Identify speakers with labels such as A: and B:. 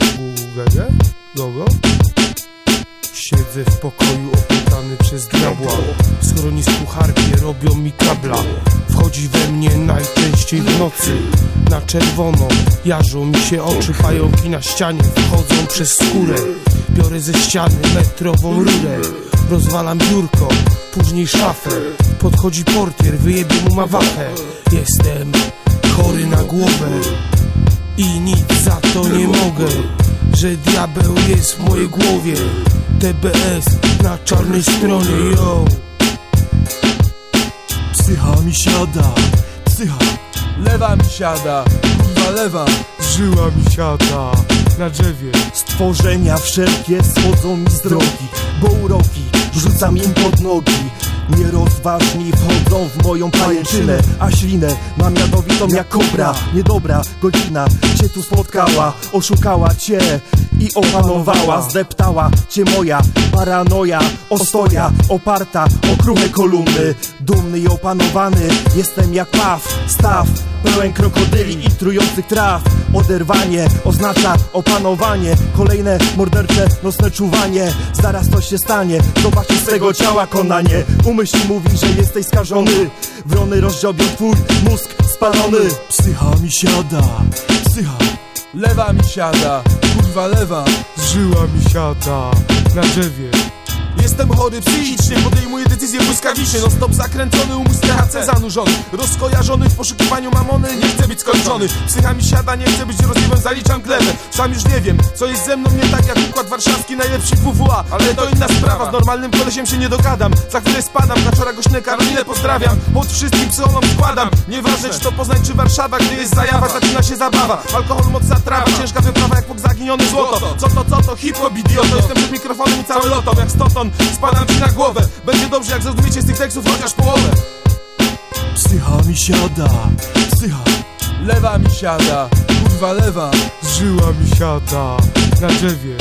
A: guga, gogo? Siedzę w pokoju opętany przez diabła. W schronisku harpie robią mi kabla. Wchodzi we mnie najczęściej w nocy. Na czerwono jarzą mi się oczy Pająki na ścianie wchodzą przez skórę. Biorę ze ściany metrową rurę. Rozwalam biurko, później szafę. Podchodzi portier, wyjebie mu mawachę Jestem chory na głowę I nic za to nie mogę Że diabeł jest w mojej głowie. TBS na czarnej stronie, yo.
B: Psycha mi siada, psycha
C: Lewa mi siada, kurwa lewa
A: Żyła mi siada na drzewie.
B: Stworzenia wszelkie schodzą mi z drogi Bo uroki rzucam im pod nogi. Nierozważni wchodzą w moją pajęczynę A ślinę mam jadowitą jak kobra. Niedobra godzina cię tu spotkała Oszukała cię i opanowała Zdeptała cię moja paranoja Ostoja oparta o kruche kolumny. Dumny i opanowany jestem jak paw Staw pełen krokodyli i trujących traw. Oderwanie oznacza opanowanie Kolejne mordercze nocne czuwanie. Zaraz to się stanie, zobaczysz swego ciała konanie. Umyśl mówi, że jesteś skażony. Wrony rozdziobią twój mózg spalony. Psycha mi siada, psycha
C: Lewa mi siada, kurwa lewa.
A: Żyła mi siada na drzewie
C: Jestem chory psychicznie, podejmuję decyzje błyskawicznie. No stop zakręcony, umysł THC zanurzony Rozkojarzony w poszukiwaniu mamony, nie chcę być skończony. Psycha mi siada, nie chcę być rozliwem, zaliczam glebę. Sam już nie wiem, co jest ze mną nie tak jak układ warszawski Najlepszy WWA, ale to inna sprawa Z normalnym kolesiem się nie dogadam. Za chwilę spadam, kaczora gośne Karolinę pozdrawiam. Pod wszystkim psychonom składam. Nieważne czy to Poznań czy Warszawa, gdy jest zajawa Zaczyna się zabawa, alkohol, mocna trawa. Ciężka wyprawa jak po zaginione złoto. Co to, co to, hip-hop, idioto. Jestem przed mikrofonem i cały lotom jak stoton Spadam ci na głowę. Będzie dobrze jak zrozumiecie z tych tekstów chociaż połowę.
B: Psycha mi siada, psycha.
C: Lewa mi siada, kurwa lewa.
A: Żyła mi siada na drzewie